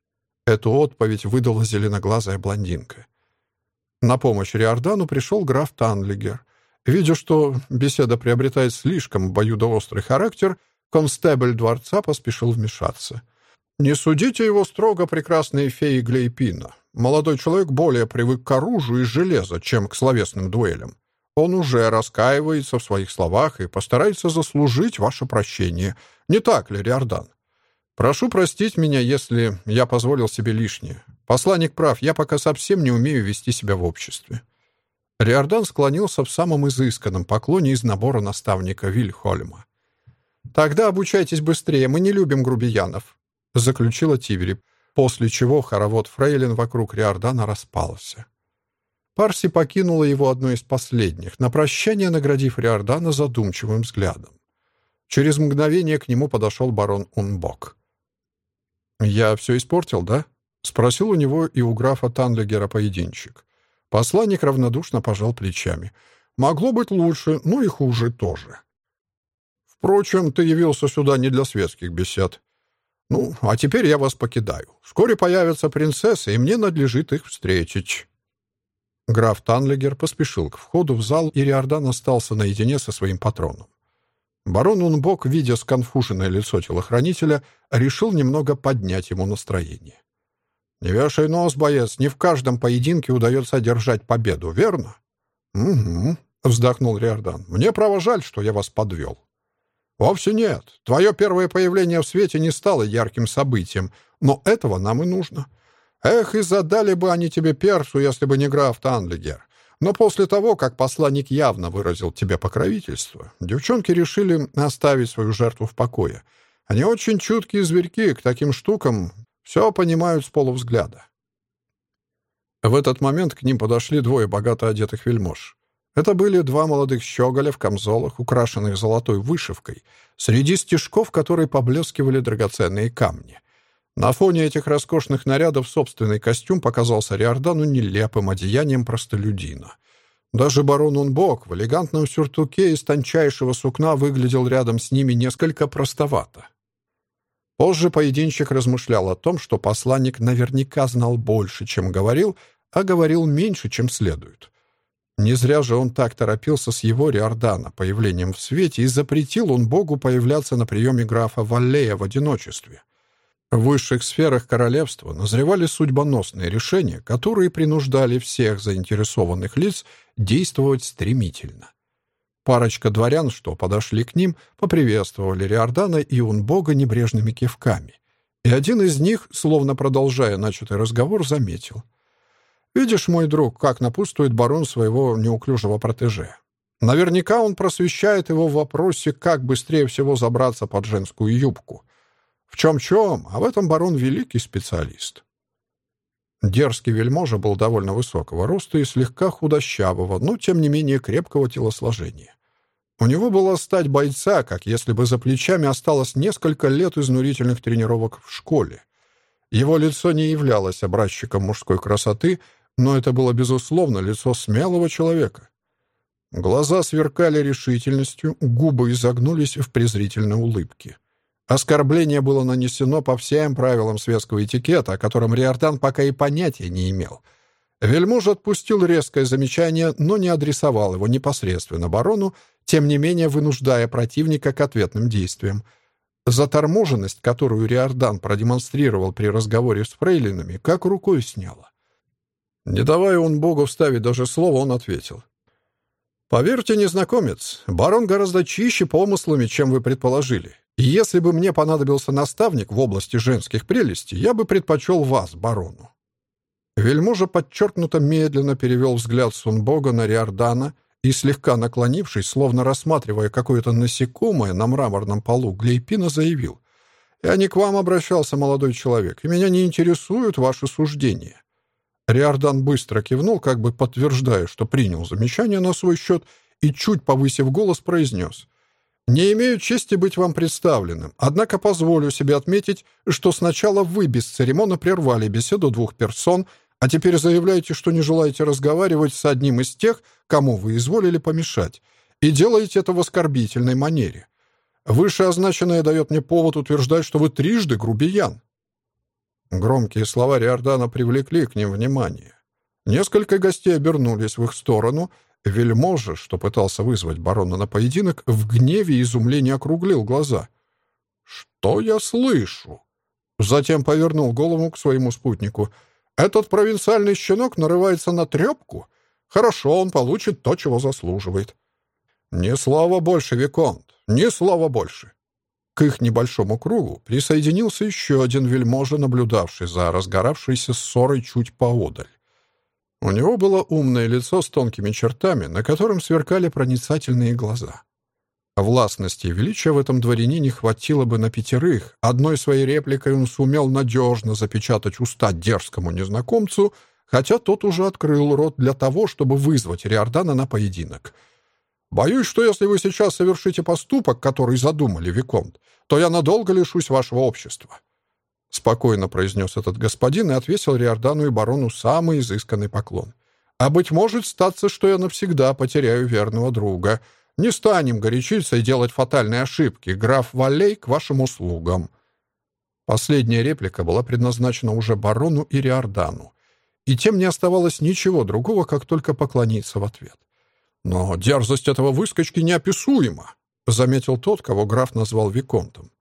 Эту отповедь выдала зеленоглазая блондинка. На помощь Риордану пришел граф Танлигер. Видя, что беседа приобретает слишком обоюдоострый характер, констебль дворца поспешил вмешаться. «Не судите его строго, прекрасные феи Глейпина. Молодой человек более привык к оружию из железа, чем к словесным дуэлям. Он уже раскаивается в своих словах и постарается заслужить ваше прощение. Не так ли, Риордан? Прошу простить меня, если я позволил себе лишнее. Посланник прав, я пока совсем не умею вести себя в обществе». Риордан склонился в самом изысканном поклоне из набора наставника Вильхольма. «Тогда обучайтесь быстрее, мы не любим грубиянов», — заключила Тивери, после чего хоровод фрейлин вокруг Риордана распался. Парси покинула его одной из последних, на прощание наградив Риордана задумчивым взглядом. Через мгновение к нему подошел барон Унбок. «Я все испортил, да?» — спросил у него и у графа Танлегера поединчик. Посланник равнодушно пожал плечами. «Могло быть лучше, но и хуже тоже». «Впрочем, ты явился сюда не для светских бесед. Ну, а теперь я вас покидаю. Вскоре появятся принцессы, и мне надлежит их встретить». Граф Танлегер поспешил к входу в зал, и Риордан остался наедине со своим патроном. Барон Унбок, видя сконфуженное лицо телохранителя, решил немного поднять ему настроение. «Не вешай нос, боец, не в каждом поединке удается одержать победу, верно?» «Угу», — вздохнул Риордан. «Мне право жаль, что я вас подвел». «Вовсе нет. Твое первое появление в свете не стало ярким событием, но этого нам и нужно. Эх, и задали бы они тебе персу, если бы не граф Танлигер. Но после того, как посланник явно выразил тебе покровительство, девчонки решили оставить свою жертву в покое. Они очень чуткие зверьки, к таким штукам все понимают с полувзгляда. В этот момент к ним подошли двое богато одетых вельмож. Это были два молодых щеголя в камзолах, украшенных золотой вышивкой, среди стежков которой поблескивали драгоценные камни. На фоне этих роскошных нарядов собственный костюм показался Риордану нелепым одеянием простолюдина. Даже барон Унбок в элегантном сюртуке из тончайшего сукна выглядел рядом с ними несколько простовато. Позже поединщик размышлял о том, что посланник наверняка знал больше, чем говорил, а говорил меньше, чем следует. Не зря же он так торопился с его Риордана появлением в свете и запретил он Богу появляться на приеме графа Валлея в одиночестве. В высших сферах королевства назревали судьбоносные решения, которые принуждали всех заинтересованных лиц действовать стремительно. Парочка дворян, что подошли к ним, поприветствовали Риордана и Унбога небрежными кивками. И один из них, словно продолжая начатый разговор, заметил — Видишь, мой друг, как напутствует барон своего неуклюжего протеже. Наверняка он просвещает его в вопросе, как быстрее всего забраться под женскую юбку. В чем-чем, а в этом барон великий специалист. Дерзкий вельможа был довольно высокого роста и слегка худощавого, но, тем не менее, крепкого телосложения. У него была стать бойца, как если бы за плечами осталось несколько лет изнурительных тренировок в школе. Его лицо не являлось образчиком мужской красоты — но это было, безусловно, лицо смелого человека. Глаза сверкали решительностью, губы изогнулись в презрительной улыбке. Оскорбление было нанесено по всем правилам светского этикета, о котором Риордан пока и понятия не имел. Вельмуж отпустил резкое замечание, но не адресовал его непосредственно барону, тем не менее вынуждая противника к ответным действиям. Заторможенность, которую Риордан продемонстрировал при разговоре с фрейлинами, как рукой сняла. Не давая он Богу вставить даже слово, он ответил. «Поверьте, незнакомец, барон гораздо чище помыслами, чем вы предположили. И если бы мне понадобился наставник в области женских прелестей, я бы предпочел вас, барону». Вельможа подчеркнуто медленно перевел взгляд Сунбога на Риордана и, слегка наклонившись, словно рассматривая какое-то насекомое на мраморном полу, Глейпина заявил. «Я не к вам обращался, молодой человек, и меня не интересуют ваши суждения. Риордан быстро кивнул, как бы подтверждая, что принял замечание на свой счет, и, чуть повысив голос, произнес. «Не имею чести быть вам представленным, однако позволю себе отметить, что сначала вы бесцеремонно прервали беседу двух персон, а теперь заявляете, что не желаете разговаривать с одним из тех, кому вы изволили помешать, и делаете это в оскорбительной манере. Вышеозначенное дает мне повод утверждать, что вы трижды грубиян». Громкие слова Риордана привлекли к ним внимание. Несколько гостей обернулись в их сторону. Вельможа, что пытался вызвать барона на поединок, в гневе и изумлении округлил глаза. «Что я слышу?» Затем повернул голову к своему спутнику. «Этот провинциальный щенок нарывается на трепку? Хорошо, он получит то, чего заслуживает». «Не слава больше, Виконт, не слава больше. К их небольшому кругу присоединился еще один вельможа, наблюдавший за разгоравшейся ссорой чуть поодаль. У него было умное лицо с тонкими чертами, на котором сверкали проницательные глаза. Властности и величия в этом дворянине хватило бы на пятерых. Одной своей репликой он сумел надежно запечатать уста дерзкому незнакомцу, хотя тот уже открыл рот для того, чтобы вызвать Риордана на поединок — Боюсь, что если вы сейчас совершите поступок, который задумали, Виконт, то я надолго лишусь вашего общества». Спокойно произнес этот господин и отвесил Риордану и барону самый изысканный поклон. «А, быть может, статься, что я навсегда потеряю верного друга. Не станем горячиться и делать фатальные ошибки. Граф Валлей к вашим услугам». Последняя реплика была предназначена уже барону и Риордану. И тем не оставалось ничего другого, как только поклониться в ответ. «Но дерзость этого выскочки неописуема», — заметил тот, кого граф назвал Виконтом.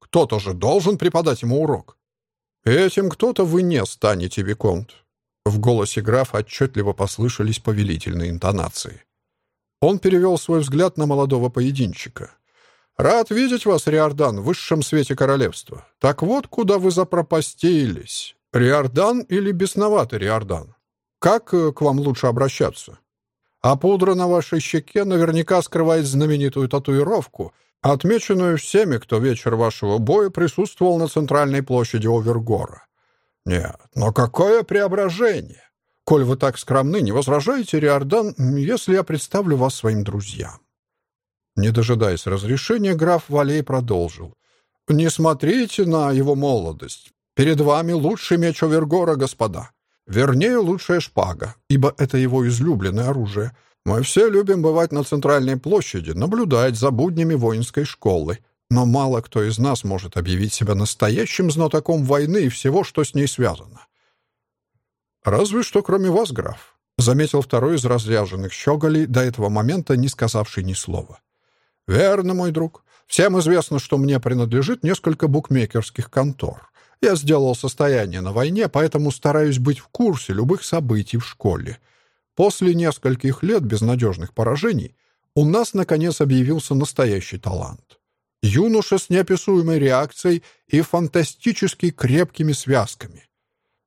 «Кто-то же должен преподать ему урок». «Этим кто-то вы не станете, Виконт». В голосе графа отчетливо послышались повелительные интонации. Он перевел свой взгляд на молодого поединчика. «Рад видеть вас, Риордан, в высшем свете королевства. Так вот, куда вы запропастились. Риордан или бесноватый Риордан? Как э, к вам лучше обращаться? А пудра на вашей щеке наверняка скрывает знаменитую татуировку, отмеченную всеми, кто вечер вашего боя присутствовал на центральной площади Овергора. Нет, но какое преображение! Коль вы так скромны, не возражаете, Риордан, если я представлю вас своим друзьям?» Не дожидаясь разрешения, граф Валей продолжил. «Не смотрите на его молодость. Перед вами лучший меч Овергора, господа. Вернее, лучшая шпага, ибо это его излюбленное оружие. Мы все любим бывать на центральной площади, наблюдать за буднями воинской школы. Но мало кто из нас может объявить себя настоящим знатоком войны и всего, что с ней связано. «Разве что кроме вас, граф», — заметил второй из разряженных щеголей, до этого момента не сказавший ни слова. «Верно, мой друг. Всем известно, что мне принадлежит несколько букмекерских контор. Я сделал состояние на войне, поэтому стараюсь быть в курсе любых событий в школе. После нескольких лет безнадежных поражений у нас, наконец, объявился настоящий талант. Юноша с неописуемой реакцией и фантастически крепкими связками.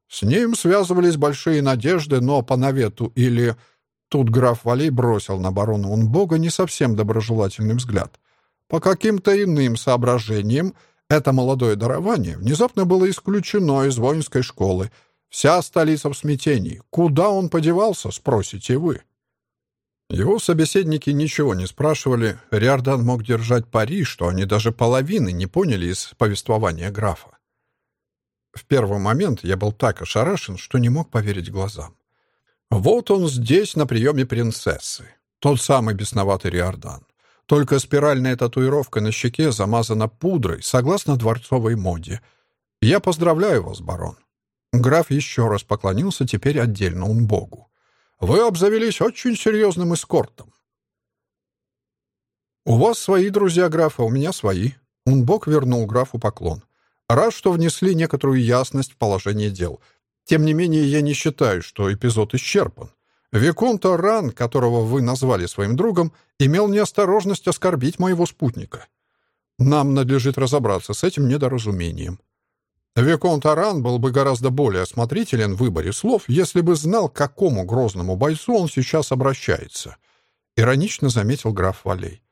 С ним связывались большие надежды, но по навету или... Тут граф Валей бросил на барона Унбога не совсем доброжелательный взгляд. По каким-то иным соображениям это молодое дарование внезапно было исключено из воинской школы. Вся столица в смятении. Куда он подевался, спросите вы. Его собеседники ничего не спрашивали. Риордан мог держать пари, что они даже половины не поняли из повествования графа. В первый момент я был так ошарашен, что не мог поверить глазам. Вот он здесь, на приеме принцессы. Тот самый бесноватый Риордан. Только спиральная татуировка на щеке замазана пудрой, согласно дворцовой моде. Я поздравляю вас, барон. Граф еще раз поклонился теперь отдельно он богу. Вы обзавелись очень серьезным эскортом. У вас свои друзья графа, у меня свои. Унбок вернул графу поклон. Рад, что внесли некоторую ясность в положение дел. Тем не менее, я не считаю, что эпизод исчерпан. Виконт Ран, которого вы назвали своим другом, имел неосторожность оскорбить моего спутника. Нам надлежит разобраться с этим недоразумением. Виконт Аран был бы гораздо более осмотрителен в выборе слов, если бы знал, к какому грозному бойцу он сейчас обращается. Иронично заметил граф Валей.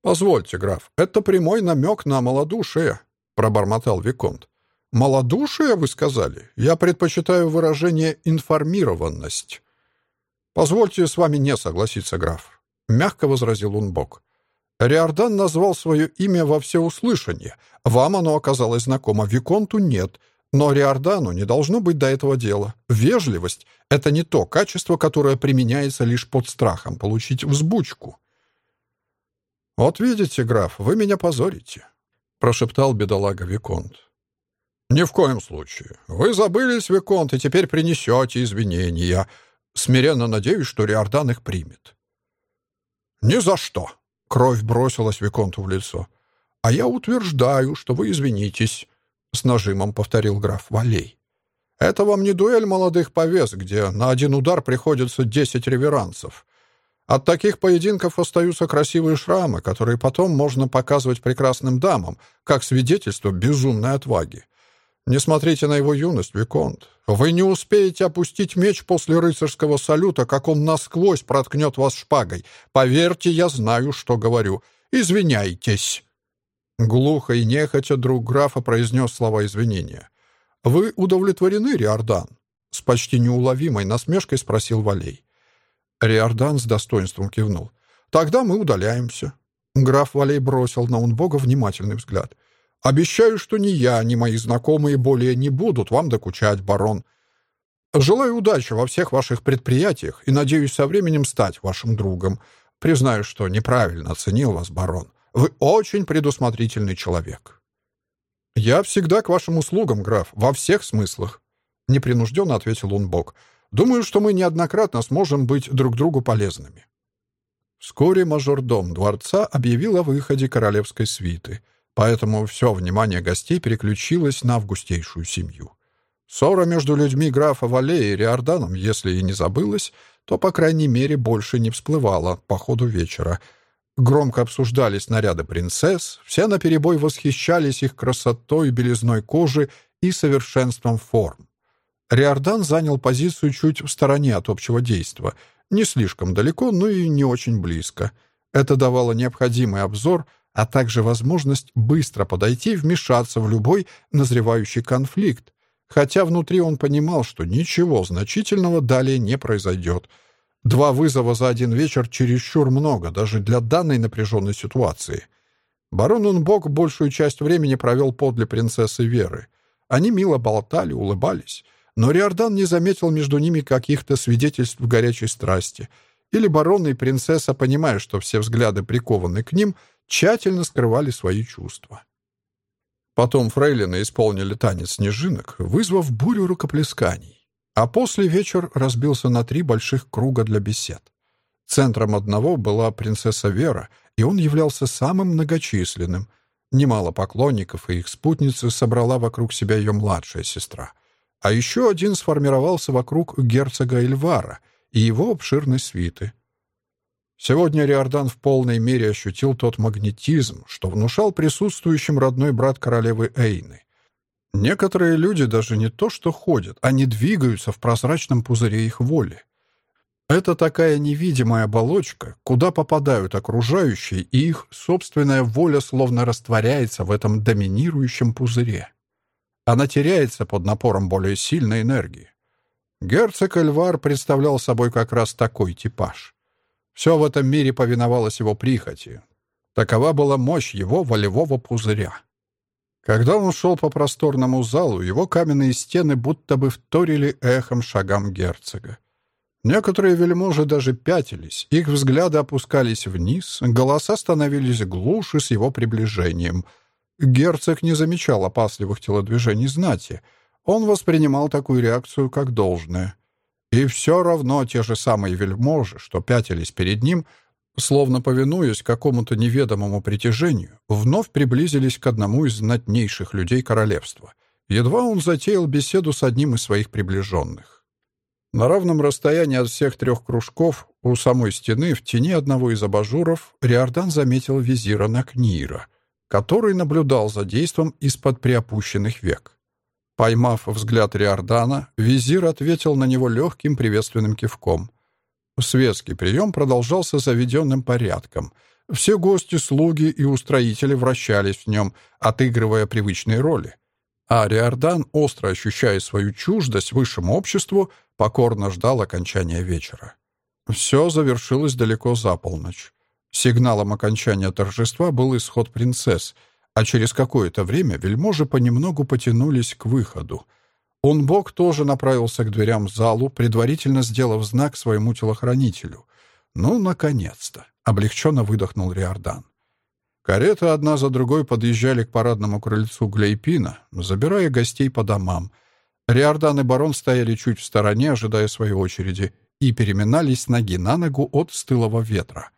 «Позвольте, граф, это прямой намек на малодушие пробормотал Виконт. «Малодушие, вы сказали? Я предпочитаю выражение «информированность». «Позвольте с вами не согласиться, граф», — мягко возразил Унбок. «Риордан назвал свое имя во всеуслышание. Вам оно оказалось знакомо, Виконту нет. Но Риордану не должно быть до этого дела. Вежливость — это не то качество, которое применяется лишь под страхом получить взбучку». «Вот видите, граф, вы меня позорите. — прошептал бедолага Виконт. «Ни в коем случае. Вы забылись, Виконт, и теперь принесете извинения. Смиренно надеюсь, что Риордан их примет». «Ни за что!» — кровь бросилась Виконту в лицо. «А я утверждаю, что вы извинитесь», — с нажимом повторил граф Валей. «Это вам не дуэль молодых повес, где на один удар приходится десять реверансов. От таких поединков остаются красивые шрамы, которые потом можно показывать прекрасным дамам, как свидетельство безумной отваги. Не смотрите на его юность, Виконт. Вы не успеете опустить меч после рыцарского салюта, как он насквозь проткнет вас шпагой. Поверьте, я знаю, что говорю. Извиняйтесь. Глухо и нехотя друг графа произнес слова извинения. «Вы удовлетворены, Риордан?» С почти неуловимой насмешкой спросил Валей. Риордан с достоинством кивнул. «Тогда мы удаляемся». Граф Валей бросил на Унбога внимательный взгляд. «Обещаю, что ни я, ни мои знакомые более не будут вам докучать, барон. Желаю удачи во всех ваших предприятиях и надеюсь со временем стать вашим другом. Признаю, что неправильно оценил вас, барон. Вы очень предусмотрительный человек». «Я всегда к вашим услугам, граф, во всех смыслах», — непринужденно ответил Унбок. Думаю, что мы неоднократно сможем быть друг другу полезными». Вскоре мажордом дворца объявил о выходе королевской свиты, поэтому все внимание гостей переключилось на августейшую семью. Ссора между людьми графа Валея и Риорданом, если и не забылась, то, по крайней мере, больше не всплывала по ходу вечера. Громко обсуждались наряды принцесс, все наперебой восхищались их красотой, белизной кожи и совершенством форм. Риордан занял позицию чуть в стороне от общего действа, не слишком далеко, но и не очень близко. Это давало необходимый обзор, а также возможность быстро подойти и вмешаться в любой назревающий конфликт, хотя внутри он понимал, что ничего значительного далее не произойдет. Два вызова за один вечер чересчур много, даже для данной напряженной ситуации. Барон Унбок большую часть времени провел подле принцессы Веры. Они мило болтали, улыбались, но Риордан не заметил между ними каких-то свидетельств горячей страсти. Или барон и принцесса, понимая, что все взгляды прикованы к ним, тщательно скрывали свои чувства. Потом фрейлины исполнили танец снежинок, вызвав бурю рукоплесканий. А после вечер разбился на три больших круга для бесед. Центром одного была принцесса Вера, и он являлся самым многочисленным. Немало поклонников и их спутницы собрала вокруг себя ее младшая сестра. А еще один сформировался вокруг герцога Эльвара и его обширной свиты. Сегодня Риордан в полной мере ощутил тот магнетизм, что внушал присутствующим родной брат королевы Эйны. Некоторые люди даже не то что ходят, они двигаются в прозрачном пузыре их воли. Это такая невидимая оболочка, куда попадают окружающие, и их собственная воля словно растворяется в этом доминирующем пузыре. Она теряется под напором более сильной энергии. Герцог Эльвар представлял собой как раз такой типаж. Все в этом мире повиновалось его прихоти. Такова была мощь его волевого пузыря. Когда он шел по просторному залу, его каменные стены будто бы вторили эхом шагам герцога. Некоторые вельможи даже пятились, их взгляды опускались вниз, голоса становились глуше с его приближением. Герцог не замечал опасливых телодвижений знати. Он воспринимал такую реакцию как должное. И все равно те же самые вельможи, что пятились перед ним, словно повинуясь какому-то неведомому притяжению, вновь приблизились к одному из знатнейших людей королевства. Едва он затеял беседу с одним из своих приближенных. На равном расстоянии от всех трех кружков у самой стены в тени одного из абажуров Риордан заметил визира Накнира, который наблюдал за действом из-под приопущенных век. Поймав взгляд Риордана, визир ответил на него легким приветственным кивком. Светский прием продолжался заведенным порядком. Все гости, слуги и устроители вращались в нем, отыгрывая привычные роли. А Риордан, остро ощущая свою чуждость высшему обществу, покорно ждал окончания вечера. Все завершилось далеко за полночь. Сигналом окончания торжества был исход принцесс — а через какое-то время вельможи понемногу потянулись к выходу. Он бог тоже направился к дверям залу, предварительно сделав знак своему телохранителю. «Ну, наконец-то!» — облегченно выдохнул Риордан. Кареты одна за другой подъезжали к парадному крыльцу Глейпина, забирая гостей по домам. Риордан и барон стояли чуть в стороне, ожидая своей очереди, и переминались ноги на ногу от стылого ветра.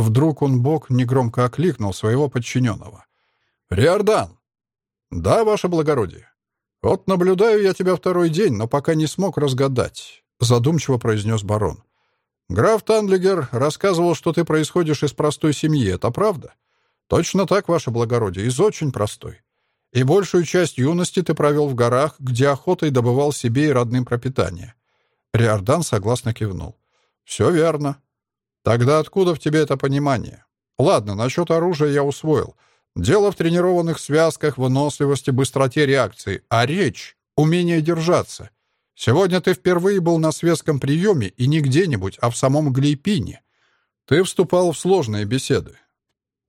Вдруг он бог негромко окликнул своего подчиненного. «Риордан!» «Да, ваше благородие. Вот наблюдаю я тебя второй день, но пока не смог разгадать», — задумчиво произнес барон. «Граф Танлигер рассказывал, что ты происходишь из простой семьи. Это правда?» «Точно так, ваше благородие, из очень простой. И большую часть юности ты провел в горах, где охотой добывал себе и родным пропитание». Риордан согласно кивнул. «Все верно. Тогда откуда в тебе это понимание? Ладно, насчет оружия я усвоил». Дело в тренированных связках, выносливости, быстроте реакции, а речь — умение держаться. Сегодня ты впервые был на светском приеме и не где-нибудь, а в самом Глейпине. Ты вступал в сложные беседы.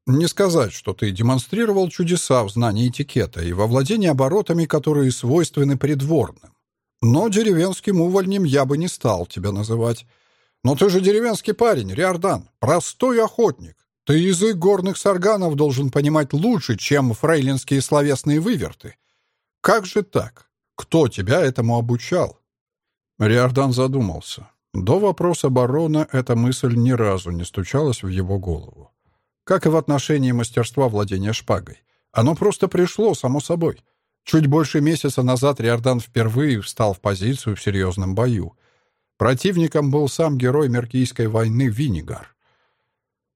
Не сказать, что ты демонстрировал чудеса в знании этикета и во владении оборотами, которые свойственны придворным. Но деревенским увольнем я бы не стал тебя называть. Но ты же деревенский парень, Риордан, простой охотник. Ты язык горных сарганов должен понимать лучше, чем фрейлинские словесные выверты. Как же так? Кто тебя этому обучал?» Риордан задумался. До вопроса барона эта мысль ни разу не стучалась в его голову. Как и в отношении мастерства владения шпагой. Оно просто пришло, само собой. Чуть больше месяца назад Риордан впервые встал в позицию в серьезном бою. Противником был сам герой Меркийской войны Винигар.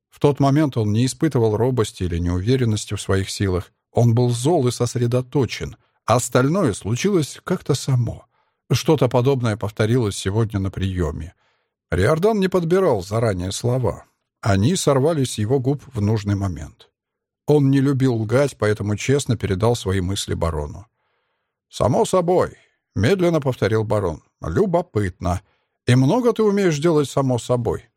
В тот момент он не испытывал робости или неуверенности в своих силах. Он был зол и сосредоточен. А остальное случилось как-то само. Что-то подобное повторилось сегодня на приеме. Риордан не подбирал заранее слова. Они сорвались с его губ в нужный момент. Он не любил лгать, поэтому честно передал свои мысли барону. «Само собой», — медленно повторил барон. «Любопытно. И много ты умеешь делать само собой?»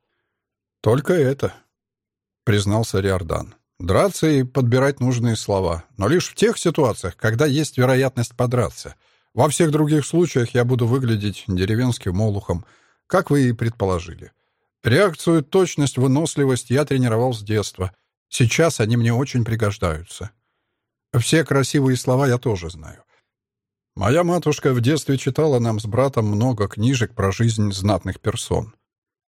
«Только это», — признался Риордан. «Драться и подбирать нужные слова. Но лишь в тех ситуациях, когда есть вероятность подраться. Во всех других случаях я буду выглядеть деревенским молухом, как вы и предположили. Реакцию, точность, выносливость я тренировал с детства. Сейчас они мне очень пригождаются. Все красивые слова я тоже знаю. Моя матушка в детстве читала нам с братом много книжек про жизнь знатных персон.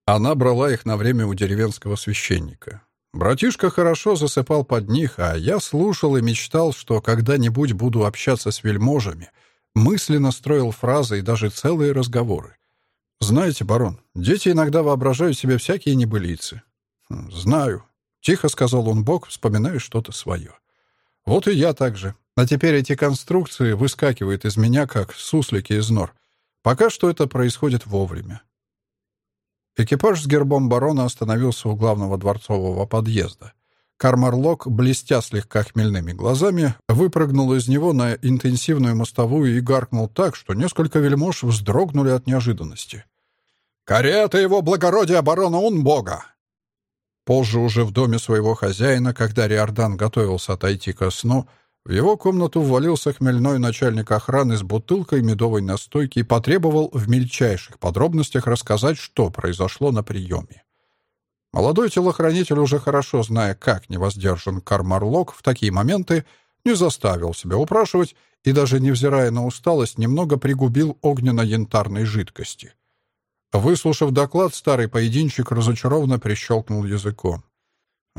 Она брала их на время у деревенского священника. Братишка хорошо засыпал под них, а я слушал и мечтал, что когда-нибудь буду общаться с вельможами, мысленно строил фразы и даже целые разговоры. Знаете, барон, дети иногда воображают себе всякие небылицы. Хм, знаю. Тихо сказал он Бог, вспоминая что-то свое. Вот и я так же. А теперь эти конструкции выскакивают из меня, как суслики из нор. Пока что это происходит вовремя. Экипаж с гербом барона остановился у главного дворцового подъезда. Кармарлок, блестя слегка хмельными глазами, выпрыгнул из него на интенсивную мостовую и гаркнул так, что несколько вельмож вздрогнули от неожиданности. «Карета его благородия барона Унбога!» Позже уже в доме своего хозяина, когда Риордан готовился отойти ко сну, в его комнату ввалился хмельной начальник охраны с бутылкой медовой настойки и потребовал в мельчайших подробностях рассказать, что произошло на приеме. Молодой телохранитель, уже хорошо зная, как невоздержан Кармарлок в такие моменты, не заставил себя упрашивать и, даже невзирая на усталость, немного пригубил огненно-янтарной жидкости. Выслушав доклад, старый поединчик разочарованно прищелкнул языком.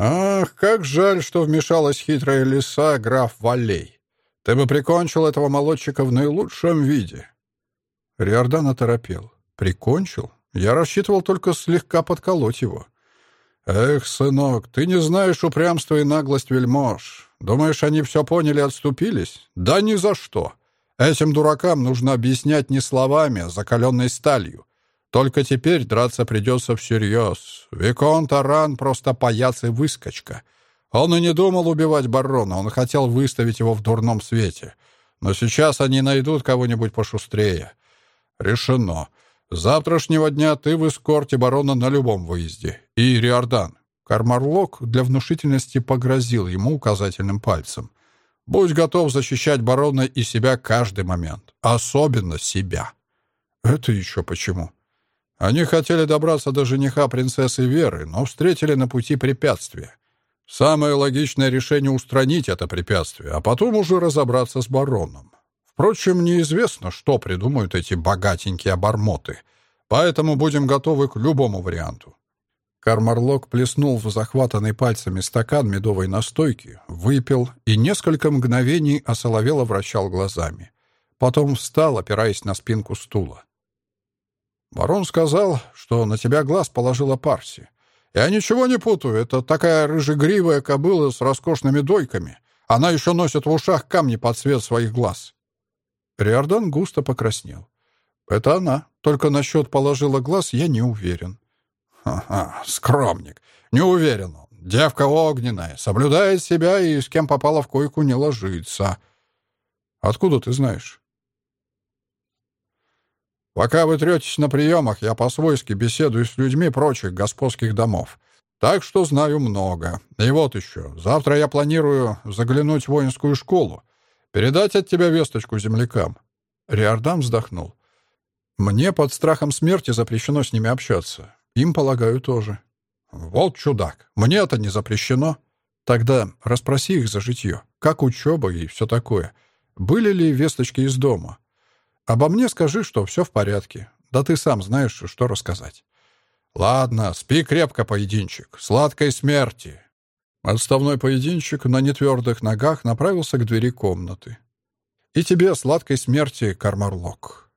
«Ах, как жаль, что вмешалась хитрая лиса граф Валей. Ты бы прикончил этого молодчика в наилучшем виде». Риордан оторопел. «Прикончил? Я рассчитывал только слегка подколоть его». «Эх, сынок, ты не знаешь упрямства и наглость вельмож. Думаешь, они все поняли и отступились? Да ни за что. Этим дуракам нужно объяснять не словами, а закаленной сталью. Только теперь драться придется всерьез. Викон Таран просто паяц и выскочка. Он и не думал убивать барона, он хотел выставить его в дурном свете. Но сейчас они найдут кого-нибудь пошустрее. Решено. С завтрашнего дня ты в эскорте барона на любом выезде. И Риордан. Кармарлок для внушительности погрозил ему указательным пальцем. Будь готов защищать барона и себя каждый момент. Особенно себя. Это еще почему? Они хотели добраться до жениха принцессы Веры, но встретили на пути препятствие. Самое логичное решение — устранить это препятствие, а потом уже разобраться с бароном. Впрочем, неизвестно, что придумают эти богатенькие обормоты, поэтому будем готовы к любому варианту. Кармарлок плеснул в захватанный пальцами стакан медовой настойки, выпил и несколько мгновений осоловело вращал глазами. Потом встал, опираясь на спинку стула. Барон сказал, что на тебя глаз положила Парси. Я ничего не путаю, это такая рыжегривая кобыла с роскошными дойками. Она еще носит в ушах камни под цвет своих глаз. Риордан густо покраснел. Это она, только насчет положила глаз я не уверен. Ха-ха, скромник. Не уверен он. Девка огненная, соблюдает себя и с кем попала в койку не ложится. Откуда ты знаешь? Пока вы третесь на приемах, я по-свойски беседую с людьми прочих господских домов. Так что знаю много. И вот еще. Завтра я планирую заглянуть в воинскую школу. Передать от тебя весточку землякам». Риордан вздохнул. «Мне под страхом смерти запрещено с ними общаться. Им, полагаю, тоже». «Вот чудак. Мне это не запрещено». «Тогда расспроси их за житье. Как учеба и все такое. Были ли весточки из дома?» Обо мне скажи, что все в порядке. Да ты сам знаешь, что рассказать. Ладно, спи крепко, поединчик. Сладкой смерти. Отставной поединчик на нетвердых ногах направился к двери комнаты. И тебе сладкой смерти, Кармарлок.